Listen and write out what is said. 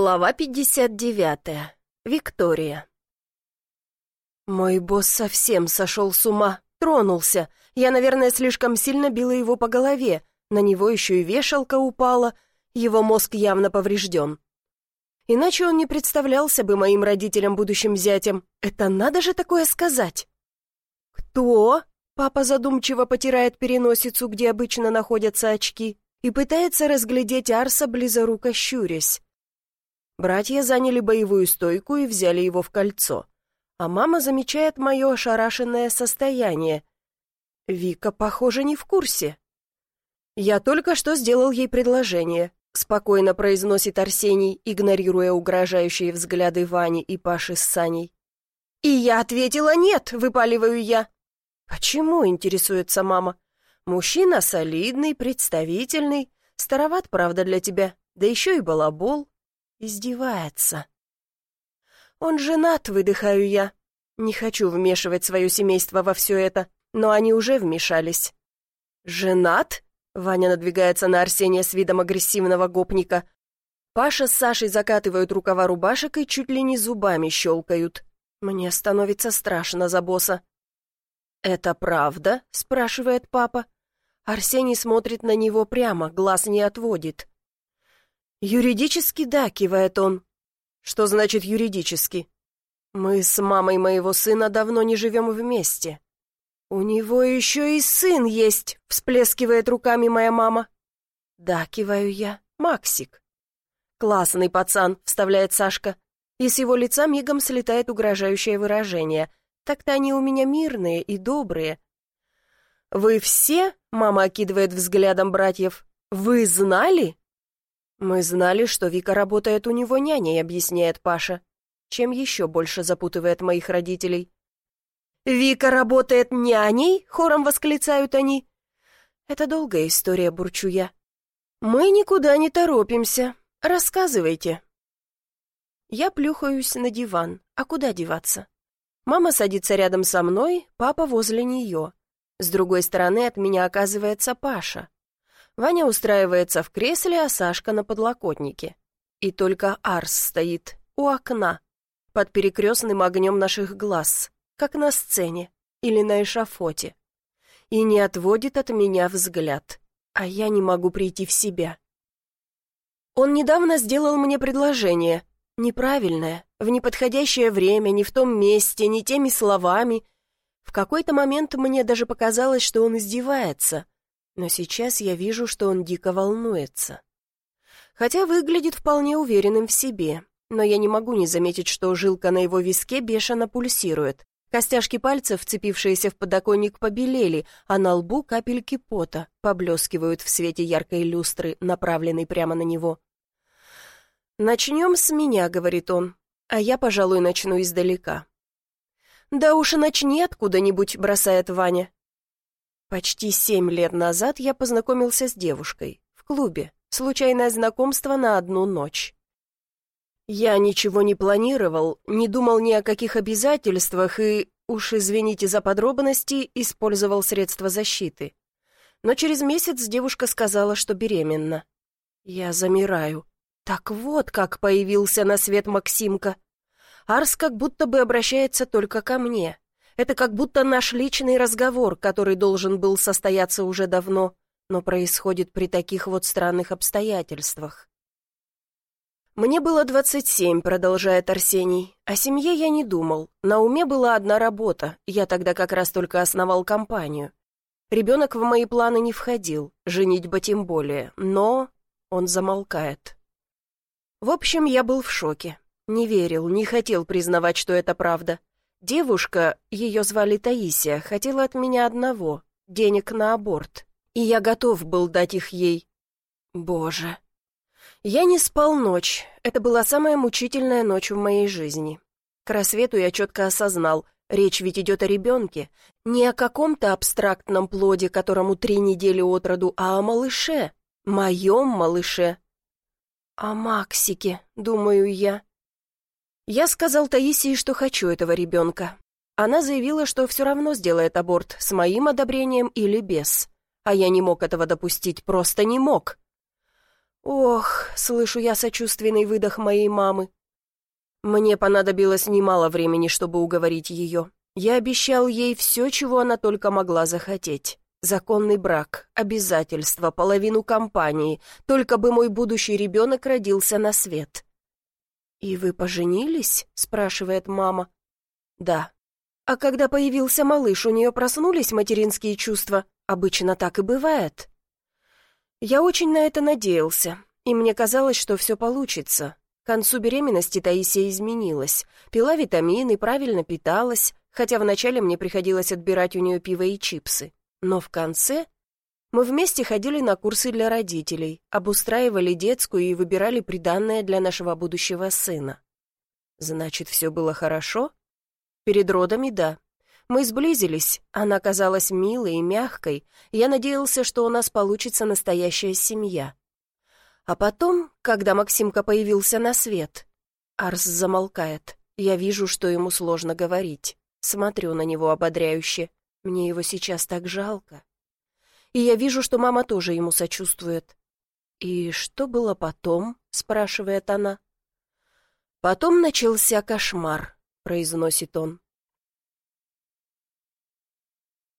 Глава 59. Виктория. Мой босс совсем сошел с ума, тронулся. Я, наверное, слишком сильно била его по голове. На него еще и вешалка упала. Его мозг явно поврежден. Иначе он не представлялся бы моим родителям будущим зятем. Это надо же такое сказать. «Кто?» — папа задумчиво потирает переносицу, где обычно находятся очки, и пытается разглядеть Арса, близоруко щурясь. Братья заняли боевую стойку и взяли его в кольцо. А мама замечает мое ошарашенное состояние. Вика, похоже, не в курсе. «Я только что сделал ей предложение», — спокойно произносит Арсений, игнорируя угрожающие взгляды Вани и Паши с Саней. «И я ответила нет», — выпаливаю я. «Почему?» — интересуется мама. «Мужчина солидный, представительный, староват, правда, для тебя, да еще и балабол, Издевается. Он женат, выдыхаю я. Не хочу вмешивать свое семейство во все это, но они уже вмешались. Женат? Ваня надвигается на Арсения с видом агрессивного гопника. Паша с Сашей закатывают рукава рубашек и чуть ли не зубами щелкают. Мне становится страшно за босса. «Это правда?» — спрашивает папа. Арсений смотрит на него прямо, глаз не отводит. «Юридически да», — кивает он. «Что значит юридически?» «Мы с мамой моего сына давно не живем вместе». «У него еще и сын есть», — всплескивает руками моя мама. «Да», — киваю я, — «Максик». «Классный пацан», — вставляет Сашка. И с его лица мигом слетает угрожающее выражение. «Так-то они у меня мирные и добрые». «Вы все?» — мама окидывает взглядом братьев. «Вы знали?» «Мы знали, что Вика работает у него няней», — объясняет Паша. Чем еще больше запутывает моих родителей. «Вика работает няней?» — хором восклицают они. «Это долгая история, бурчу я. Мы никуда не торопимся. Рассказывайте». Я плюхаюсь на диван. А куда деваться? Мама садится рядом со мной, папа возле нее. С другой стороны от меня оказывается Паша. Ваня устраивается в кресле, а Сашка на подлокотнике. И только Арс стоит у окна, под перекрестным огнем наших глаз, как на сцене или на эшафоте. И не отводит от меня взгляд, а я не могу прийти в себя. Он недавно сделал мне предложение, неправильное, в неподходящее время, не в том месте, не теми словами. В какой-то момент мне даже показалось, что он издевается — но сейчас я вижу, что он дико волнуется. Хотя выглядит вполне уверенным в себе, но я не могу не заметить, что жилка на его виске бешено пульсирует. Костяшки пальцев, вцепившиеся в подоконник, побелели, а на лбу капельки пота поблескивают в свете яркой люстры, направленной прямо на него. «Начнем с меня», — говорит он, — «а я, пожалуй, начну издалека». «Да уж и начни откуда-нибудь», — бросает Ваня. Почти семь лет назад я познакомился с девушкой в клубе, случайное знакомство на одну ночь. Я ничего не планировал, не думал ни о каких обязательствах и, уж извините за подробности, использовал средства защиты. Но через месяц девушка сказала, что беременна. Я замираю. Так вот, как появился на свет Максимка. Арс как будто бы обращается только ко мне. Это как будто наш личный разговор, который должен был состояться уже давно, но происходит при таких вот странных обстоятельствах. «Мне было 27», — продолжает Арсений. «О семье я не думал. На уме была одна работа. Я тогда как раз только основал компанию. Ребенок в мои планы не входил, женитьба тем более, но...» Он замолкает. В общем, я был в шоке. Не верил, не хотел признавать, что это правда. Девушка, ее звали Таисия, хотела от меня одного — денег на аборт, и я готов был дать их ей. Боже. Я не спал ночь. Это была самая мучительная ночь в моей жизни. К рассвету я четко осознал, речь ведь идет о ребенке, не о каком-то абстрактном плоде, которому три недели от роду, а о малыше, моем малыше. О Максике, думаю я. Я сказал Таисии, что хочу этого ребенка. Она заявила, что все равно сделает аборт с моим одобрением или без. А я не мог этого допустить, просто не мог. Ох, слышу я сочувственный выдох моей мамы. Мне понадобилось немало времени, чтобы уговорить ее. Я обещал ей все, чего она только могла захотеть. Законный брак, обязательства, половину компании, только бы мой будущий ребенок родился на свет. «И вы поженились?» — спрашивает мама. «Да». «А когда появился малыш, у нее проснулись материнские чувства? Обычно так и бывает». Я очень на это надеялся, и мне казалось, что все получится. К концу беременности Таисия изменилась, пила витамины, правильно питалась, хотя вначале мне приходилось отбирать у нее пиво и чипсы. Но в конце мы вместе ходили на курсы для родителей, обустраивали детскую и выбирали приданное для нашего будущего сына. Значит, все было хорошо? Перед родами — да. Мы сблизились, она казалась милой и мягкой, я надеялся, что у нас получится настоящая семья. А потом, когда Максимка появился на свет, Арс замолкает. Я вижу, что ему сложно говорить. Смотрю на него ободряюще. Мне его сейчас так жалко. И я вижу, что мама тоже ему сочувствует. «И что было потом?» — спрашивает она. «Потом начался кошмар», — произносит он.